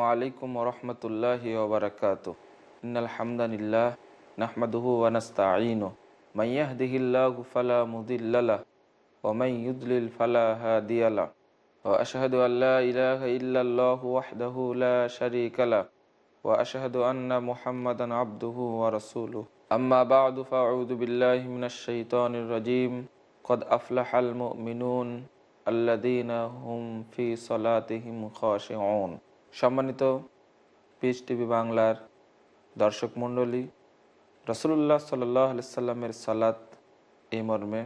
আলাইকুম ওরহমতুল্লাহি ওবরাকাত ইন্নাল হামদানিল্লাহ নাহমাদুহু ওয়া নাস্তাঈনু মান ইয়াহদিহিল্লাহু ফালা মুদিল্লা লাহ ওয়া মান ইউদ্লিল ফালা হাদিয়া লাহ ওয়া আশহাদু আন লা ইলাহা ইল্লাল্লাহু ওয়াহদাহু লা শারীকা লাহ ওয়া আশহাদু আন্না মুহাম্মাদান আবদুহু ওয়া রাসূলুহু আম্মা বা'দু ফাআউযু বিল্লাহি মিনাশ শাইতানির রাজীম قد أفلح المؤمنون الذين هم في صلاتهم خاشعون সম্মানিত পিস টিভি বাংলার দর্শক মণ্ডলী রসুল্লাহ সাল্লামের সালাত এই মর্মে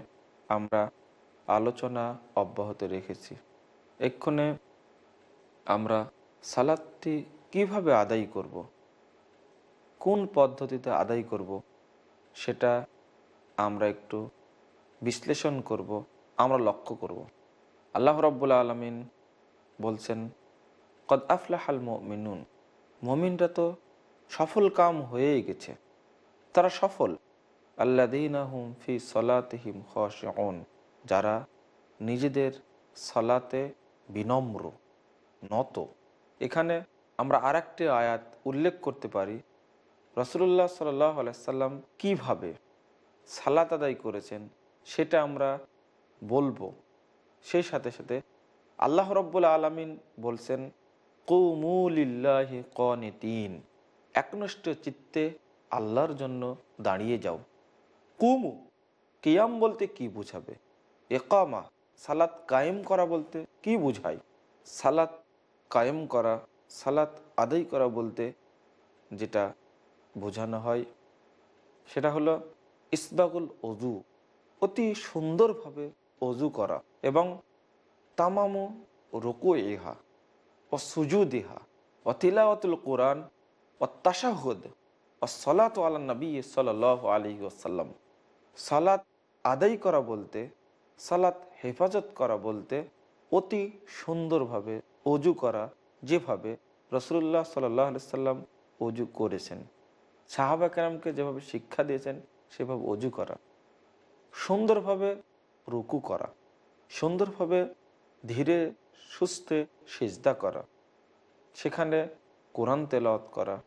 আমরা আলোচনা অব্যাহত রেখেছি এক্ষণে আমরা সালাদটি কীভাবে আদায় করব। কোন পদ্ধতিতে আদায় করব, সেটা আমরা একটু বিশ্লেষণ করব, আমরা লক্ষ্য করব আল্লাহ রব্বুল্লা আলমিন বলছেন কদ আফলাহাল মিনুন মমিনরা তো সফল কাম হয়েই গেছে। তারা সফল। আল্লাদিনাহুম ফি সলাতিহিম হন যারা নিজেদের সলাতে বিনম্র, নত। এখানে আমরা আর আয়াত উল্লেখ করতে পারি। রসুল্লাহ সাল্লাহ আলাইসাল্লাম কীভাবে সালাত আদায় করেছেন সেটা আমরা বলব। সেই সাথে সাথে আল্লাহ রব্বুল আলমিন বলছেন কৌমুলিল্লাহি কনিতিন। একনষ্ট চিত্তে আল্লাহর জন্য দাঁড়িয়ে যাও। কুমু, কিয়াম বলতে কি বুঝাবে? একামা সালাত কায়েম করা বলতে কি বুঝায়? সালাত কায়েম করা, সালাত আদায় করা বলতে যেটা বোঝানো হয়, সেটা হলো ইসবাগুল অজু অতি সুন্দরভাবে অজু করা এবং তামামু রুকু ইহা ও সুজুদিহা ও তিলাওয়াতুল কোরআন ও তাসাহুদ ও সলাত আল্লা সাল আলী ওসাল্লাম সালাত আদায় করা বলতে, সালাত হেফাজত করা বলতে, অতি সুন্দরভাবে অজু করা, যেভাবে রসুল্লাহ সাল্লাহ সাল্লাম অজু করেছেন। সাহাবা কেরামকে যেভাবে শিক্ষা দিয়েছেন, সেভাবে অজু করা। সুন্দরভাবে রুকু করা। সুন্দরভাবে ধীরে সুস্থে সিজদা করা। সেখানে কোরআন তেলাওয়াত করা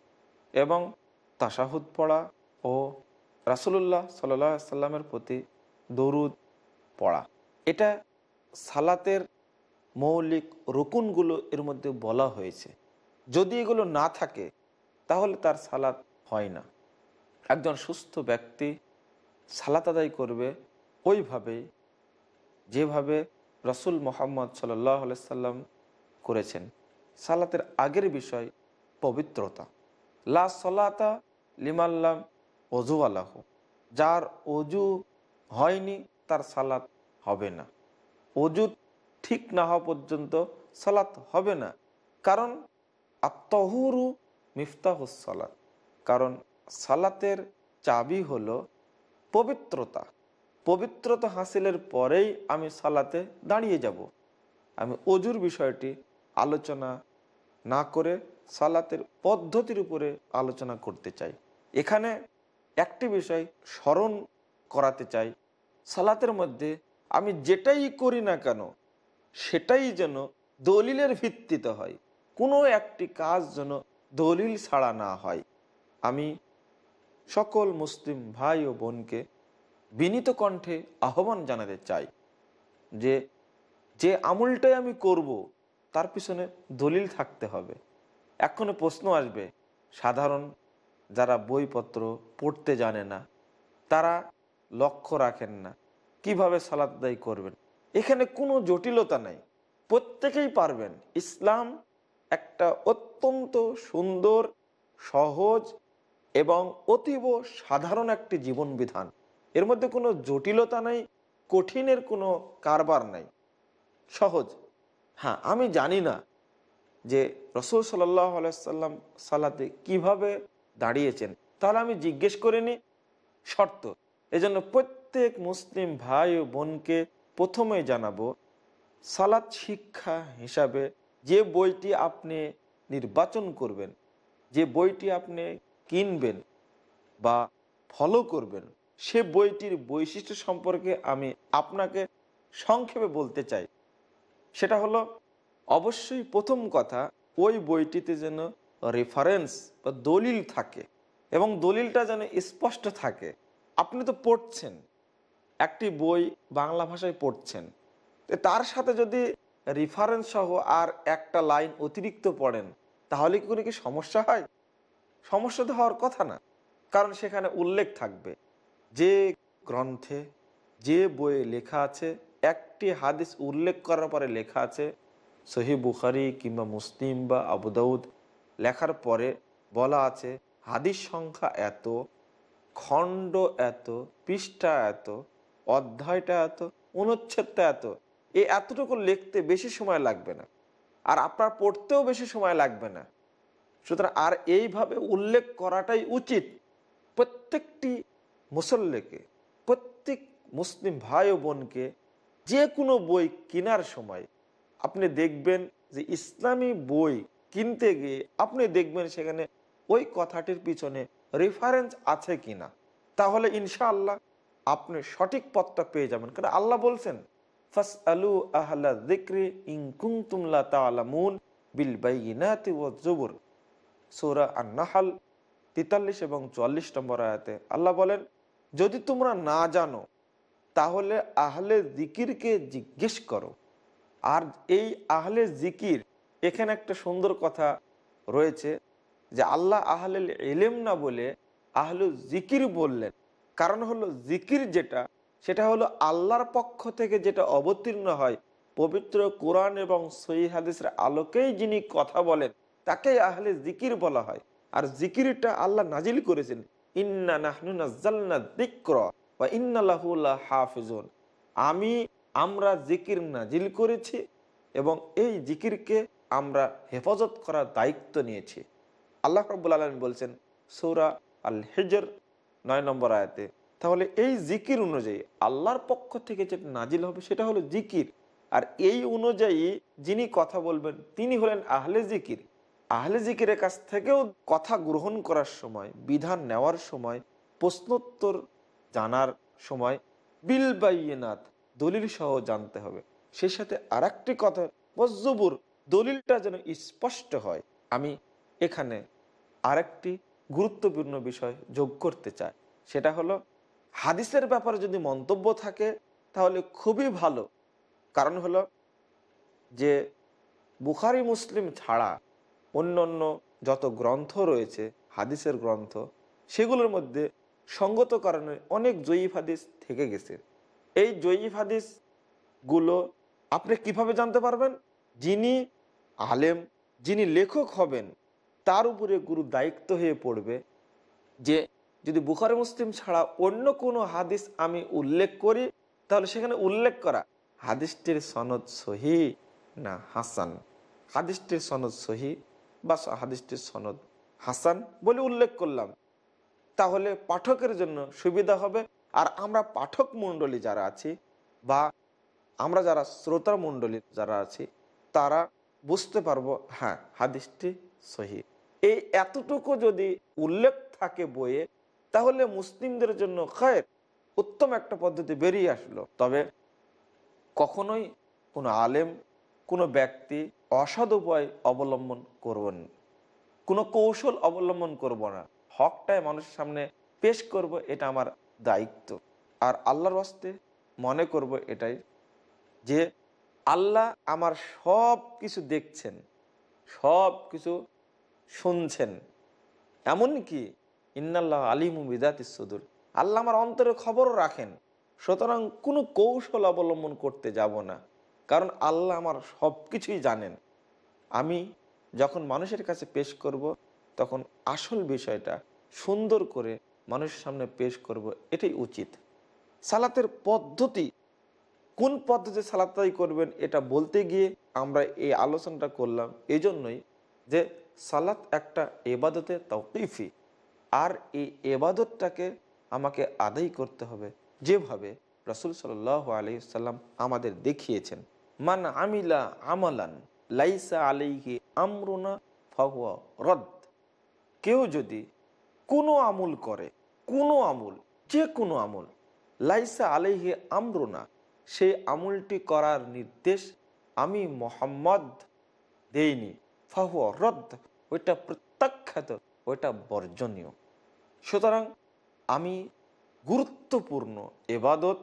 এবং তাসাহুদ পড়া ও রাসুলুল্লাহ সাল্লাহ সাল্লামের প্রতি দরুদ পড়া। এটা সালাতের মৌলিক রকুনগুলো এর মধ্যে বলা হয়েছে। যদি এগুলো না থাকে, তাহলে তার সালাত হয় না। একজন সুস্থ ব্যক্তি সালাত আদায় করবে ওইভাবেই, যেভাবে রসুল মোহাম্মদ সাল্লাহ সাল্লাম করেছেন। সালাতের আগের বিষয় পবিত্রতা। লা সলাতা লিমাল্লাম অজু আলাহ যার অজু হয়নি, তার সালাত হবে না। অজু ঠিক না হওয়া পর্যন্ত সালাত হবে না। কারণ আত্মহুরু মিফতাহুস সালাত। কারণ সালাতের চাবি হলো পবিত্রতা। পবিত্রতা হাসিলের পরেই আমি সালাতে দাঁড়িয়ে যাব। আমি অজুর বিষয়টি আলোচনা না করে সালাতের পদ্ধতির উপরে আলোচনা করতে চাই। এখানে একটি বিষয় স্মরণ করাতে চাই। সালাতের মধ্যে আমি যেটাই করি না কেন, সেটাই যেন দলিলের ভিত্তিতে হয়। কোনো একটি কাজ যেন দলিল ছাড়া না হয়। আমি সকল মুসলিম ভাই ও বোনকে বিনীত কণ্ঠে আহ্বান জানাতে চাই যে যে আমুলটাই আমি করব, তার পিছনে দলিল থাকতে হবে। এখনও প্রশ্ন আসবে, সাধারণ যারা বইপত্র পড়তে জানে না, তারা লক্ষ্য রাখেন না, কীভাবে সালাত দায়ী করবেন? এখানে কোনো জটিলতা নাই। প্রত্যেকেই পারবেন। ইসলাম একটা অত্যন্ত সুন্দর, সহজ এবং অতীব সাধারণ একটি জীবন বিধান এর মধ্যে কোনো জটিলতা নাই, কঠিনের কোনো কারবার নাই। সহজ। হ্যাঁ আমি জানি না যে রসুল সাল্লাহ আলাইসাল্লাম সালাতে কীভাবে দাঁড়িয়েছেন। তাহলে আমি জিজ্ঞেস করে নি শর্ত। এজন্য প্রত্যেক মুসলিম ভাই ও বোনকে প্রথমে জানাব, সালাত শিক্ষা হিসাবে যে বইটি আপনি নির্বাচন করবেন, যে বইটি আপনি কিনবেন বা ফলো করবেন সে বইটির বৈশিষ্ট্য সম্পর্কে আমি আপনাকে সংক্ষেপে বলতে চাই। সেটা হলো, অবশ্যই প্রথম কথা, ওই বইটিতে যেন রেফারেন্স বা দলিল থাকে এবং দলিলটা যেন স্পষ্ট থাকে। আপনি তো পড়ছেন, একটি বই বাংলা ভাষায় পড়ছেন। তার সাথে যদি রেফারেন্স সহ আর একটা লাইন অতিরিক্ত পড়েন, তাহলে কি কোনো কি সমস্যা হয়? সমস্যা তো হওয়ার কথা না, কারণ সেখানে উল্লেখ থাকবে। যে গ্রন্থে, যে বইয়ে লেখা আছে, একটি হাদিস উল্লেখ করার পরে লেখা আছে, সহি বুখারি কিংবা মুসলিম বা আবুদাউদ লেখার পরে বলা আছে, হাদিস সংখ্যা এত, খণ্ড এত, পৃষ্ঠা এত, অধ্যায়টা এত, অনুচ্ছেদটা এত এই এতটুকু লিখতে বেশি সময় লাগবে না। আর আপনার পড়তেও বেশি সময় লাগবে না। সুতরাং আর এইভাবে উল্লেখ করাটাই উচিত। প্রত্যেকটি মুসল্লিকে, প্রত্যেক মুসলিম ভাই ও বোনকে যে কোনো বই কেনার সময় আপনি দেখবেন যে ইসলামী বই কিনতে গিয়ে আপনি দেখবেন সেখানে ওই কথাটির পিছনে রেফারেন্স আছে কিনা। তাহলে ইনশাআল্লাহ আপনি সঠিক পথটা পেয়ে যাবেন। কারণ আল্লাহ বলছেন ফাস আলু আহলা দিক্রি ইনকুম তুমলা তালামুন বিল বাইনাতি ও জুবুর সৌরা আন্নাহাল তেতাল্লিশ এবং চুয়াল্লিশ নম্বর আয়াতে আল্লাহ বলেন যদি তোমরা না জানো, তাহলে আহলে জিকিরকে জিজ্ঞেস করো। আর এই আহলে জিকির, এখানে একটা সুন্দর কথা রয়েছে যে আল্লাহ আহলে এলেম না বলে আহলু জিকির বললেন। কারণ হলো জিকির যেটা, সেটা হলো আল্লাহর পক্ষ থেকে যেটা অবতীর্ণ হয়, পবিত্র কোরআন এবং সহি হাদিসের আলোকেই যিনি কথা বলেন, তাকেই আহলে জিকির বলা হয়। আর জিকিরটা আল্লাহ নাজিল করেছেন। ইন্না নাহনু নাজ্জালনা যিকর ওয়া ইন্না লাহু লাহাফিজুন আমি, আমরা জিকির নাজিল করেছি এবং এই জিকিরকে আমরা হেফাজত করার দায়িত্ব নিয়েছি। আল্লাহ রব্বুল আলম বলছেন, সৌরা আল হেজর নয় নম্বর আয়াতে, তাহলে এই জিকির অনুযায়ী আল্লাহর পক্ষ থেকে যেটা নাজিল হবে সেটা হলো জিকির। আর এই অনুযায়ী যিনি কথা বলবেন, তিনি হলেন আহলে জিকির। আহলে জিকিরের কাছ থেকেও কথা গ্রহণ করার সময়, বিধান নেওয়ার সময়, প্রশ্নোত্তর জানার সময় বিল বাইনাত দলিল সহ জানতে হবে। সেই সাথে আর একটি কথা মজবুর দলিলটা যেন স্পষ্ট হয়। আমি এখানে আরেকটি গুরুত্বপূর্ণ বিষয় যোগ করতে চাই। সেটা হলো, হাদিসের ব্যাপারে যদি মন্তব্য থাকে, তাহলে খুবই ভালো। কারণ হলো যে, বুখারি, মুসলিম ছাড়া অন্য অন্য যত গ্রন্থ রয়েছে, হাদিসের গ্রন্থ, সেগুলোর মধ্যে সঙ্গত কারণে অনেক জয়ীফ হাদিস থেকে গেছে। এই জয়ীফ হাদিসগুলো আপনি কীভাবে জানতে পারবেন? যিনি আলেম, যিনি লেখক হবেন, তার উপরে গুরু দায়িত্ব হয়ে পড়বে যে, যদি বুখারি মুসলিম ছাড়া অন্য কোনো হাদিস আমি উল্লেখ করি, তাহলে সেখানে উল্লেখ করা, হাদিসটির সনদ সহি না হাসান? হাদিসটির সনদ সহি বা হাদিসটির সনদ হাসান বলে উল্লেখ করলাম। তাহলে পাঠকের জন্য সুবিধা হবে। আর আমরা পাঠক মণ্ডলী যারা আছি বা আমরা যারা শ্রোতা মণ্ডলী যারা আছি, তারা বুঝতে পারব হ্যাঁ হাদিসটি সহি। এই এতটুকু যদি উল্লেখ থাকে বইয়ে, তাহলে মুসলিমদের জন্য খায়ের উত্তম একটা পদ্ধতি বেরিয়ে আসলো। তবে কখনোই কোনো আলেম, কোনো ব্যক্তি অসৎ উপায় অবলম্বন করবেন কোনো কৌশল অবলম্বন করব না। হকটাই মানুষের সামনে পেশ করব এটা আমার দায়িত্ব। আর আল্লাহর বাস্তে মনে করব এটাই যে আল্লাহ আমার সব কিছু দেখছেন, সব কিছু শুনছেন। এমনকি ইন্নাল্লাহ আলিমু বিদাত সদুর। আল্লাহ আমার অন্তরে খবরও রাখেন। সুতরাং কোনো কৌশল অবলম্বন করতে যাব না। কারণ আল্লাহ আমার সব কিছুই জানেন। আমি যখন মানুষের কাছে পেশ করব, তখন আসল বিষয়টা সুন্দর করে মানুষের সামনে পেশ করব, এটাই উচিত। সালাতের পদ্ধতি, কোন পদ্ধতি সালাত আদায় করবেন এটা বলতে গিয়ে আমরা এই আলোচনাটা করলাম এই জন্যই যে সালাত একটা এবাদতে তৌকিফি আর এই এবাদতটাকে আমাকে আদায় করতে হবে, যেভাবে রসুল সাল আলি সাল্লাম আমাদের দেখিয়েছেন। মান আমিলা আমালান, লাইসা আলাইহি আমরুনা ফাহুয়া রদ। কেউ যদি কোনো আমুল করে, কোনো আমুল, যে কোনো আমুল, লাইসা আলাইহি আমরুনা সেই আমুলটি করার নির্দেশ আমি মোহাম্মদ দেইনি। ফাহুয়া রদ, ওইটা প্রত্যাখ্যাত, ওইটা বর্জনীয়। সুতরাং আমি গুরুত্বপূর্ণ এবাদত,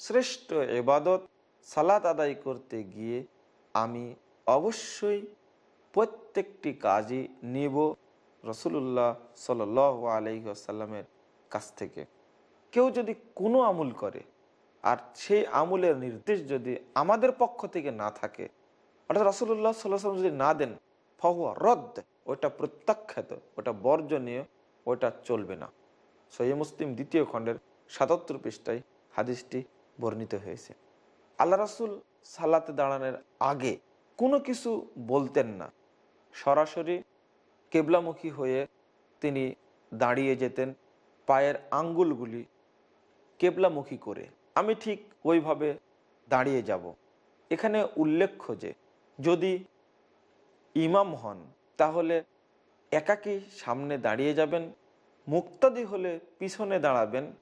শ্রেষ্ঠ এবাদত সালাত আদায় করতে গিয়ে আমি অবশ্যই প্রত্যেকটি কাজই নিব রসুল্লাহ সাল আলহিহাসাল্লামের কাছ থেকে। কেউ যদি কোনো আমুল করে আর সেই আমুলের নির্দেশ যদি আমাদের পক্ষ থেকে না থাকে, অর্থাৎ রসুল্লাহ সাল্লাহ সাল্লাম যদি না দেন, ফহুয়া রদ, ওটা প্রত্যাখ্যাত, ওটা বর্জনীয়, ওটা চলবে না। সহি মুসলিম দ্বিতীয় খণ্ডের সাতাত্তর পৃষ্ঠায় হাদিসটি বর্ণিত হয়েছে। আল্লাহ রাসুল সালাতে দাঁড়ানোর আগে কোনো কিছু বলতেন না। সরাসরি কেবলামুখী হয়ে তিনি দাঁড়িয়ে যেতেন পায়ের আঙ্গুলগুলি কেবলামুখী করে। আমি ঠিক ওইভাবে দাঁড়িয়ে যাব। এখানে উল্লেখ্য যে, যদি ইমাম হন, তাহলে একাকি সামনে দাঁড়িয়ে যাবেন, মুক্তাদি হলে পিছনে দাঁড়াবেন।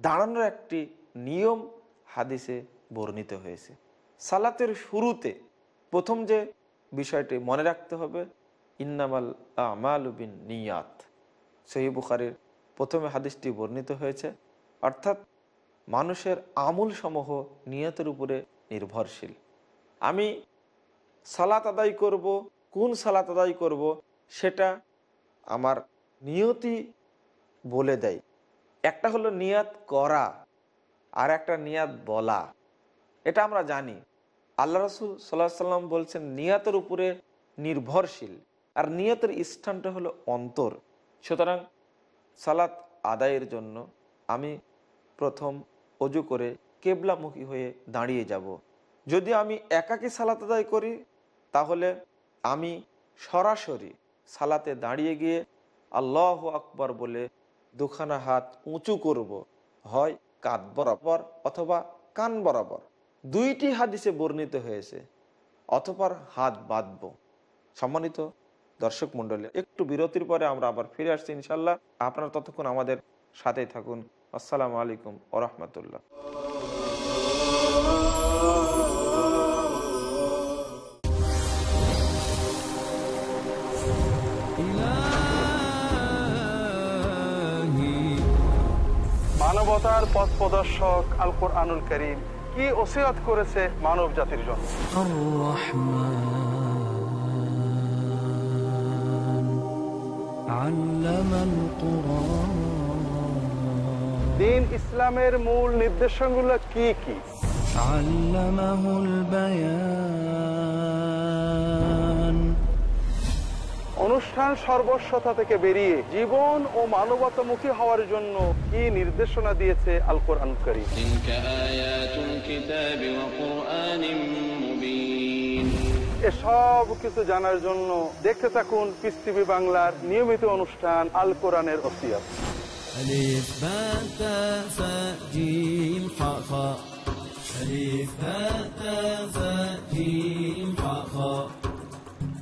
দাঁড়ানোর একটি নিয়ম হাদিসে বর্ণিত হয়েছে। সালাতের শুরুতে প্রথম যে বিষয়টি মনে রাখতে হবে, ইন্নামাল আমালুবিন নিয়াত। সহি বুখারির প্রথমে হাদিসটি বর্ণিত হয়েছে, অর্থাৎ মানুষের আমূল সমূহ নিয়তের উপরে নির্ভরশীল। আমি সালাত আদায় করব, কোন সালাত আদায় করব, সেটা আমার নিয়তি বলে দেয়। একটা হলো নিয়াত করা, আর একটা নিয়াত বলা। এটা আমরা জানি। আল্লাহ রসুল সাল্লাহ সাল্লাম বলছেন, নিয়াতের উপরে নির্ভরশীল। আর নিয়তের স্থানটা হলো অন্তর। সুতরাং সালাত আদায়ের জন্য আমি প্রথম অজু করে কেবলামুখী হয়ে দাঁড়িয়ে যাব। যদি আমি একাকী সালাত আদায় করি, তাহলে আমি সরাসরি সালাতে দাঁড়িয়ে গিয়ে আল্লাহ আকবর বলে দুখানা হাত উঁচু করব। হয় কাঁধ বরাবর অথবা কান বরাবর। দুইটি হাদিসে বর্ণিত হয়েছে অথবা হাত বাঁধব। সম্মানিত দর্শক মন্ডলী একটু বিরতির পরে আমরা আবার ফিরে আসছি ইনশাল্লাহ আপনারা ততক্ষণ আমাদের সাথেই থাকুন। আসসালামু আলাইকুম ওরহমতুল্লাহ। মানবতার পথ প্রদর্শক আল কোরআনুল করিম কি ওসিরাত করেছে মানব জাতির জন্য? দিন ইসলামের মূল নির্দেশনগুলো কি কি? আল্লামাহুল বায়ান অনুষ্ঠান সর্বস্বতা থেকে বেরিয়ে জীবন ও মানবতামুখী হওয়ার জন্য কি নির্দেশনা দিয়েছে আল কোরআন করিম تلك آيات الكتاب وقرآن مبين এসব কিছু জানার জন্য দেখতে থাকুন পিস টিভি বাংলার নিয়মিত অনুষ্ঠান আল কোরআনের ওসিয়ত ألف باء تاء ثاء جيم حاء خاء ألف باء تاء ثاء جيم حاء خاء دال ذال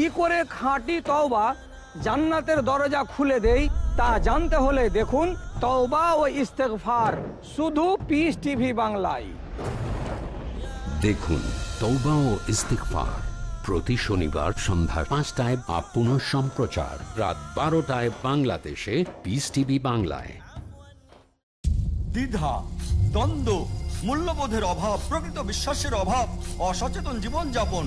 কি করে খাঁটি তওবা জান্নাতের দরজা খুলে দেই তা জানতে হলে দেখুন তওবা ও ইস্তেগফার শুধু পিস টিভি বাংলায়। দেখুন তৌবা ও ইস্তিকফার প্রতি শনিবার সন্ধ্যা পাঁচটায় বা পুনঃ সম্প্রচার রাত বারোটায় বাংলাদেশে পিস টিভি বাংলায়। দ্বিধা দ্বন্দ্ব মূল্যবোধের অভাব প্রকৃত বিশ্বাসের অভাব অসচেতন জীবনযাপন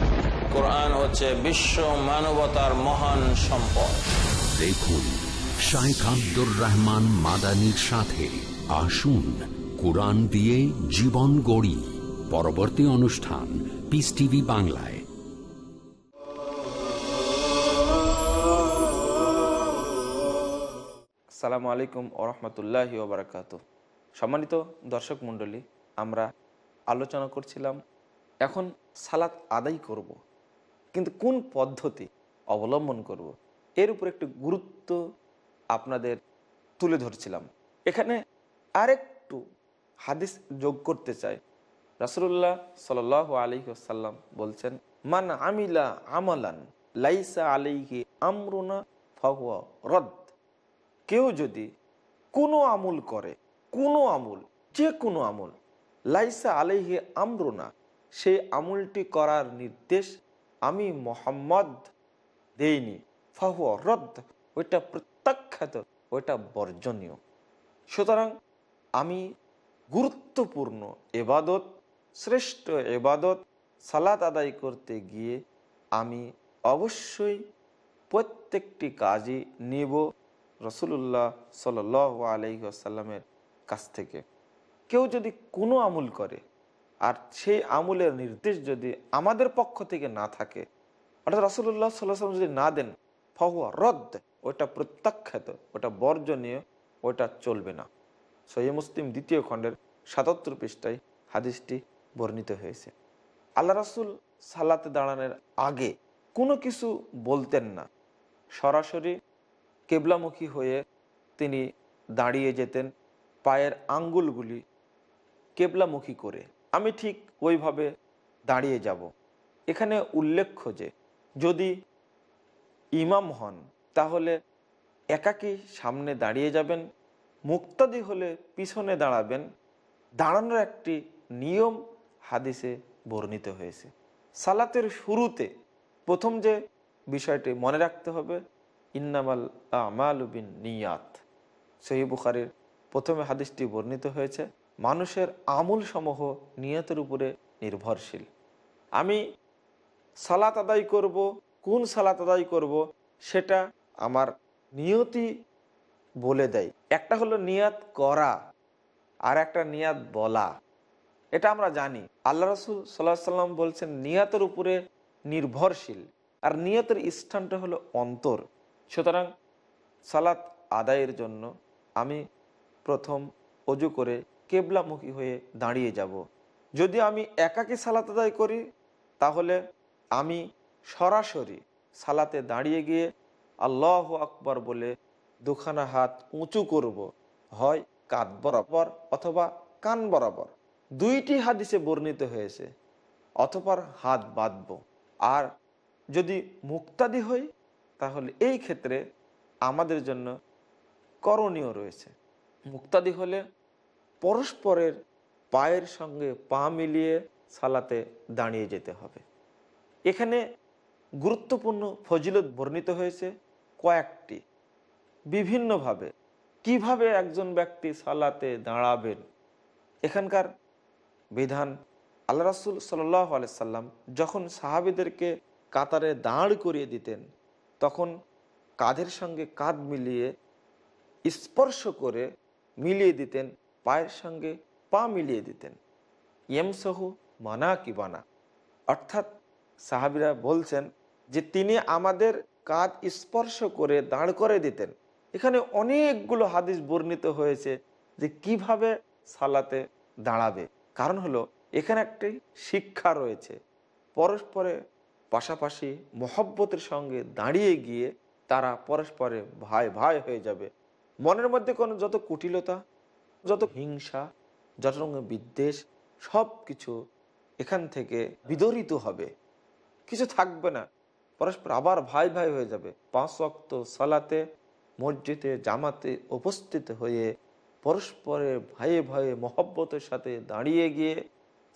কোরআন হচ্ছে বিশ্ব মানবতার মহান সম্পদ। দেখুন শাইখ আব্দুর রহমান মাদানির সাথে আসুন কোরআন দিয়ে জীবন গড়ি। পরবর্তী অনুষ্ঠান পিস টিভি বাংলায়। আসসালামু আলাইকুম ওরহমতুল্লাহি ওবরাকাত সম্মানিত দর্শক মণ্ডলী আমরা আলোচনা করছিলাম এখন সালাত আদায় করব। কিন্তু কোন পদ্ধতি অবলম্বন করব। এর উপর একটু গুরুত্ব আপনাদের তুলে ধরছিলাম। এখানে আরেকটু হাদিস যোগ করতে চাই। রাসুল্লাহ সাল আলী সাল্লাম বলছেন, মান আমিলা আমালান লাইসা আলাইহি আমরুনা ফাহুয়া রদ। কেউ যদি কোনো আমুল করে, কোনো আমুল, যে কোনো আমুল, লাইসা আলাইহি আমরুনা, সেই আমুলটি করার নির্দেশ আমি মোহাম্মদ দেইনি ফাহু রদ ওইটা প্রত্যাখ্যাত, ওইটা বর্জনীয়। সুতরাং আমি গুরুত্বপূর্ণ এবাদত, শ্রেষ্ঠ এবাদত, সালাত আদায় করতে গিয়ে আমি অবশ্যই প্রত্যেকটি কাজই নিব রসুল্লাহ সাল আলহিহাসাল্লামের কাছ থেকে। কেউ যদি কোনো আমুল করে আর সেই আমুলের নির্দেশ যদি আমাদের পক্ষ থেকে না থাকে, অর্থাৎ রসুল্লাহ সাল্লাম যদি না দেন, ফহুয়া রদ, ওটা প্রত্যাখ্যাত, ওটা বর্জনীয়, ওটা চলবে না। সহি মুসলিম দ্বিতীয় খণ্ডের সাতাত্তর পৃষ্ঠায় হাদিসটি বর্ণিত হয়েছে। আল্লাহ রাসুল সালাতে দাঁড়ানোর আগে কোনো কিছু বলতেন না। সরাসরি কেবলামুখী হয়ে তিনি দাঁড়িয়ে যেতেন, পায়ের আঙ্গুলগুলি কেবলামুখী করে। আমি ঠিক ওইভাবে দাঁড়িয়ে যাব। এখানে উল্লেখ্য যে, যদি ইমাম হন, তাহলে একাকি সামনে দাঁড়িয়ে যাবেন, মুক্তাদি হলে পিছনে দাঁড়াবেন। দাঁড়ানোর একটি নিয়ম হাদিসে বর্ণিত হয়েছে। সালাতের শুরুতে প্রথম যে বিষয়টি মনে রাখতে হবে, ইন্নামাল আমাল বিন নিয়াত। সহি বুখারির প্রথমে হাদিসটি বর্ণিত হয়েছে মানুষের আমূল সমূহ নিয়তের উপরে নির্ভরশীল। আমি সালাত আদায় করব, কোন সালাত আদায় করব, সেটা আমার নিয়তি বলে দেয়। একটা হলো নিয়াত করা, আর একটা নিয়াত বলা। এটা আমরা জানি। আল্লাহ রসুল সাল্লাহ সাল্লাম বলছেন, নিয়াতের উপরে নির্ভরশীল। আর নিয়তের স্থানটা হলো অন্তর। সুতরাং সালাত আদায়ের জন্য আমি প্রথম অজু করে কেবলামুখী হয়ে দাঁড়িয়ে যাব। যদি আমি একাকী সালাত আদায় করি, তাহলে আমি সরাসরি সালাতে দাঁড়িয়ে গিয়ে আল্লাহ আকবর বলে দুখানা হাত উঁচু করব। হয় কাঁধ বরাবর অথবা কান বরাবর। দুইটি হাদিসে বর্ণিত হয়েছে অথবা হাত বাঁধব। আর যদি মুক্তাদি হই, তাহলে এই ক্ষেত্রে আমাদের জন্য করণীয় রয়েছে। মুক্তাদি হলে পরস্পরের পায়ের সঙ্গে পা মিলিয়ে সালাতে দাঁড়িয়ে যেতে হবে। এখানে গুরুত্বপূর্ণ ফজিলত বর্ণিত হয়েছে কয়েকটি। বিভিন্নভাবে কীভাবে একজন ব্যক্তি সালাতে দাঁড়াবেন? এখানকার বিধান, আল্লাহ রাসুল সাল্লাম যখন সাহাবিদেরকে কাতারে দাঁড় করিয়ে দিতেন, তখন কাঁধের সঙ্গে কাঁধ মিলিয়ে স্পর্শ করে মিলিয়ে দিতেন পায়ের সঙ্গে পা মিলিয়ে দিতেন। ইয়েমসহু মানা কি বানা? অর্থাৎ সাহাবিরা বলছেন যে তিনি আমাদের কাঁধ স্পর্শ করে দাঁড় করে দিতেন। এখানে অনেকগুলো হাদিস বর্ণিত হয়েছে যে কীভাবে সালাতে দাঁড়াবে। কারণ হলো, এখানে একটি শিক্ষা রয়েছে। পরস্পরে পাশাপাশি মহব্বতের সঙ্গে দাঁড়িয়ে গিয়ে তারা পরস্পরে ভাই ভাই হয়ে যাবে। মনের মধ্যে কোনো যত কুটিলতা যত হিংসা যত রকমের বিদ্বেষ সব কিছু এখান থেকে বিদরিত হবে। কিছু থাকবে না। পরস্পর আবার ভাই ভাই হয়ে যাবে। পাঁচ অক্ত সালাতে, মসজিদে, জামাতে উপস্থিত হয়ে পরস্পরের ভাইয়ে ভাইয়ে মহব্বতের সাথে দাঁড়িয়ে গিয়ে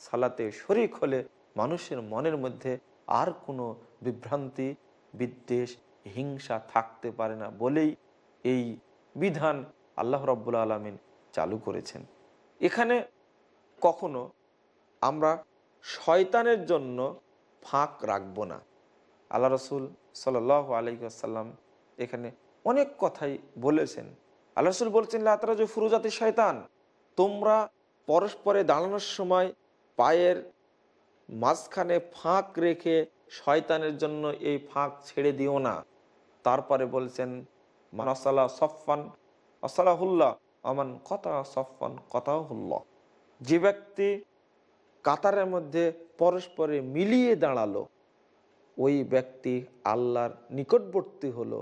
সালাতে শরিক হলে মানুষের মনের মধ্যে আর কোনো বিভ্রান্তি, বিদ্বেষ, হিংসা থাকতে পারে না বলেই এই বিধান আল্লাহ রব্বুল আলমিন চালু করেছেন। এখানে কখনো আমরা শয়তানের জন্য ফাঁক রাখব না। আল্লাহ রসুল সাল আলাইসাল্লাম এখানে অনেক কথাই বলেছেন। আল্লাহ রসুল বলছেন লাতারাজ ফুরুজাতি শয়তান। তোমরা পরস্পরে দাঁড়ানোর সময় পায়ের মাঝখানে ফাঁক রেখে শয়তানের জন্য এই ফাঁক ছেড়ে দিও না। তারপরে বলছেন মানাসাল্লাহ সফান আসালাহুল্লাহ। আমান কথা সফান কথাহুল্লাহ যে ব্যক্তি কাতারের মধ্যে পরস্পরে মিলিয়ে দাঁড়াল, ওই ব্যক্তি আল্লাহর নিকটবর্তী হলো।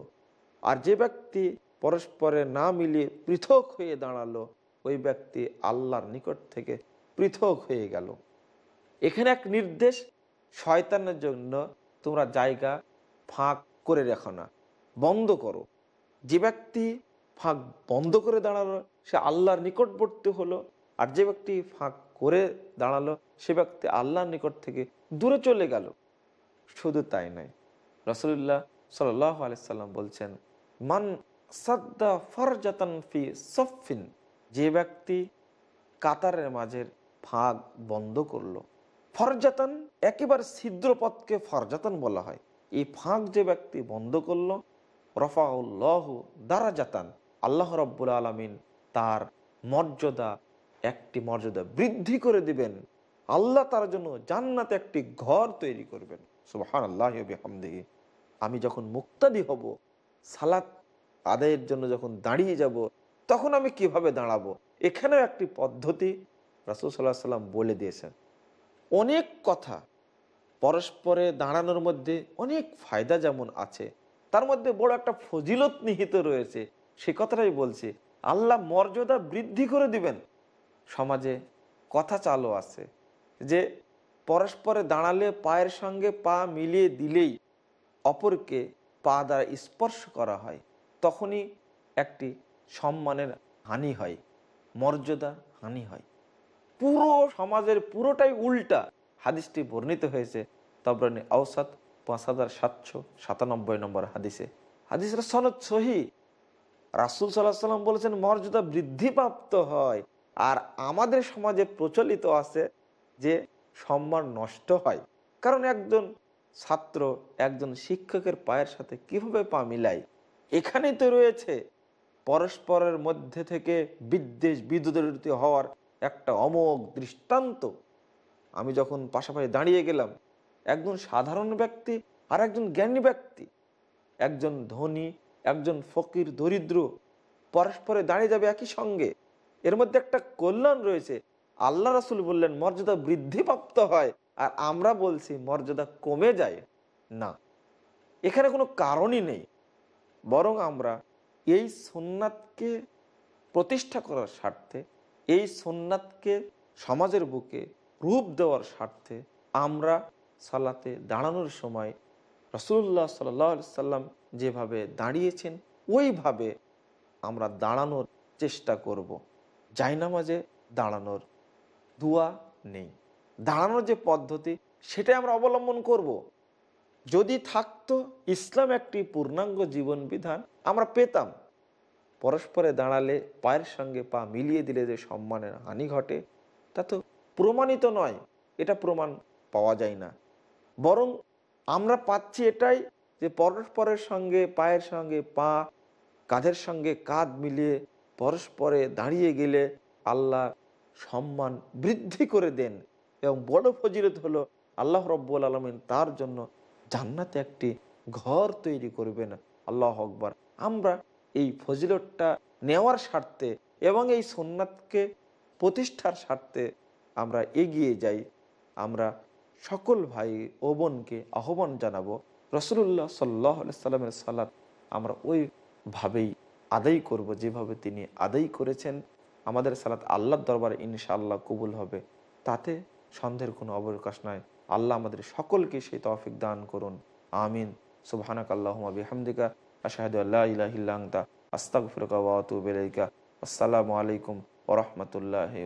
আর যে ব্যক্তি পরস্পরে না মিলিয়ে পৃথক হয়ে দাঁড়াল, ওই ব্যক্তি আল্লাহর নিকট থেকে পৃথক হয়ে গেল। এখানে এক নির্দেশ, শয়তানের জন্য তোমরা জায়গা ফাঁক করে রেখো না, বন্ধ করো। যে ব্যক্তি ফাঁক বন্ধ করে দাঁড়াল, সে আল্লাহর নিকটবর্তী হলো, আর যে ব্যক্তি ফাঁক করে দাঁড়াল, সে ব্যক্তি আল্লাহর নিকট থেকে দূরে চলে গেল। শুধু তাই নয় রসুল্লাহ সাল আলাইসাল্লাম বলছেন, মান সাদ্দা ফরজাতান ফি সফিন যে ব্যক্তি কাতারের মাঝের ফাঁক বন্ধ করল, ফরজাতান একেবারে ছিদ্র পথকে ফরজাতান বলা হয়। এই ফাঁক যে ব্যক্তি বন্ধ করল, রফাউল্লাহ দারাজাতান আল্লাহ রব্বুল আলমিন তার মর্যাদা একটি মর্যাদা বৃদ্ধি করে দিবেন। আল্লাহ তার জন্য জান্নাতে একটি ঘর তৈরি করবেন। সুবাহান আল্লাহ হামদিহি আমি যখন মুক্তাদি হব, সালাত আদায়ের জন্য যখন দাঁড়িয়ে যাব, তখন আমি কীভাবে দাঁড়াবো? এখানেও একটি পদ্ধতি রাসুল সাল্লাহ সাল্লাম বলে দিয়েছেন। অনেক কথা পরস্পরে দাঁড়ানোর মধ্যে অনেক ফায়দা যেমন আছে, তার মধ্যে বড় একটা ফজিলত নিহিত রয়েছে। সে কথাটাই বলছি, আল্লাহ মর্যাদা বৃদ্ধি করে দিবেন। সমাজে কথা চালু আছে যে পরস্পরে দাঁড়ালে পায়ের সঙ্গে পা মিলিয়ে দিলেই অপরকে পা দ্বারা স্পর্শ করা হয়, তখনই একটি সম্মানের হানি হয়, মর্যাদা হানি হয়। পুরো সমাজের পুরোটাই উল্টা। হাদিসটি বর্ণিত হয়েছে তবরানি আওসাদ পাঁচ হাজার সাতশো সাতানব্বই নম্বর হাদিসে। হাদিসের সনদ সহি। রাসুল সাল্লাহ সাল্লাম বলেছেন, মর্যাদা বৃদ্ধিপ্রাপ্ত হয়। আর আমাদের সমাজে প্রচলিত আছে যে সম্মান নষ্ট হয়। কারণ একজন ছাত্র, একজন শিক্ষকের পায়ের সাথে কীভাবে পা মিলাই এখানেই তো রয়েছে পরস্পরের মধ্যে থেকে বিদ্বেষ বিদ্যুৎ হওয়ার একটা অমোঘ দৃষ্টান্ত। আমি যখন পাশাপাশি দাঁড়িয়ে গেলাম, একজন সাধারণ ব্যক্তি আর একজন জ্ঞানী ব্যক্তি, একজন ধনী একজন ফকির দরিদ্র পরস্পরে দাঁড়িয়ে যাবে একই সঙ্গে। এর মধ্যে একটা কল্যাণ রয়েছে। আল্লাহ রাসুল বললেন, মর্যাদা বৃদ্ধিপ্রাপ্ত হয়। আর আমরা বলছি, মর্যাদা কমে যায়। না, এখানে কোনো কারণই নেই। বরং আমরা এই সোননাথকে প্রতিষ্ঠা করার স্বার্থে, এই সোননাথকে সমাজের বুকে রূপ দেওয়ার স্বার্থে আমরা সালাতে দাঁড়ানোর সময় রসুল্লাহ সাল্লাহ সাল্লাম যেভাবে দাঁড়িয়েছেন, ওইভাবে আমরা দাঁড়ানোর চেষ্টা করব। জায়নামাজে দাঁড়ানোর দুয়া নেই দাঁড়ানোর যে পদ্ধতি, সেটাই আমরা অবলম্বন করব। যদি থাকতো ইসলাম একটি পূর্ণাঙ্গ জীবন বিধান আমরা পেতাম পরস্পরে দাঁড়ালে পায়ের সঙ্গে পা মিলিয়ে দিলে যে সম্মানের হানি ঘটে, তা তো প্রমাণিত নয় এটা প্রমাণ পাওয়া যায় না বরং আমরা পাচ্ছি এটাই যে পরস্পরের সঙ্গে, পায়ের সঙ্গে পা, কাঁধের সঙ্গে কাঁধ মিলিয়ে পরস্পরে দাঁড়িয়ে গেলে আল্লাহ সম্মান বৃদ্ধি করে দেন এবং বড় ফজিলত হলো আল্লাহ রব্বুল আলমিন তার জন্য জান্নাতে একটি ঘর তৈরি করবেন। আল্লাহ আকবর। আমরা এই ফজিলতটা নেওয়ার স্বার্থে এবং এই সোননাথকে প্রতিষ্ঠার স্বার্থে আমরা এগিয়ে যাই। আমরা সকল ভাই ও বোনকে আহ্বান জানাব রসুল্লাহ সাল্লাহ সাল্লামের সালাত আমরা ওইভাবেই আদায় করব, যেভাবে তিনি আদায় করেছেন। আমাদের সালাত আল্লাহর দরবারে ইনশাআল্লাহ কবুল হবে। তাতে সন্দেহের কোনো অবকাশ নয় আল্লাহ আমাদের সকলকে সেই তৌফিক দান করুন। আমিন। সুবহানাক আল্লাহুম্মা বিহামদিকা। আশহাদু আল্লা ইলাহা ইল্লা আনতা। আস্তাগফিরুকা ওয়া আতুবু আসসালামু আলাইকুম ওয়া রাহমাতুল্লাহি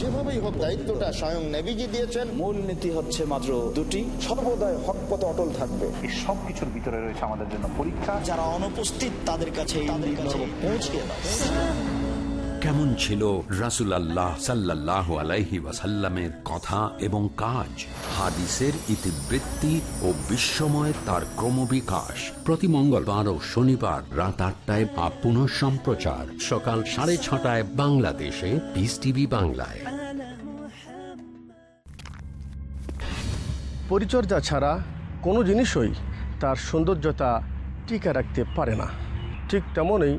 যেভাবেই হোক দায়িত্বটা স্বয়ং নেভিজি দিয়েছেন। মূল নীতি হচ্ছে মাত্র দুটি। সর্বদাই হক পথে অটল থাকবে। এই সবকিছুর ভিতরে রয়েছে আমাদের জন্য পরীক্ষা। যারা অনুপস্থিত তাদের কাছে পৌঁছে কেমন ছিল রাসুল আল্লাহ সাল্লাহ আলাইহি ওয়াসাল্লামের কথা এবং কাজ? হাদিসের ইতিবৃত্তি ও বিশ্বময় তার ক্রমবিকাশ। প্রতি মঙ্গলবার ও শনিবার রাত আটটায় বা পুনঃ সম্প্রচার। সকাল সাড়ে ছটায় বাংলাদেশে। পিস টিভি বাংলায়। পরিচর্যা ছাড়া কোনো জিনিসই তার সৌন্দর্যতা টিকে রাখতে পারে না। ঠিক তেমনই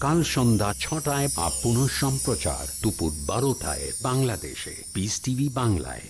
কাল সন্ধ্যা ছটায় আপ পুনঃ সম্প্রচার দুপুর বারোটায় বাংলাদেশে পিস টিভি বাংলায়।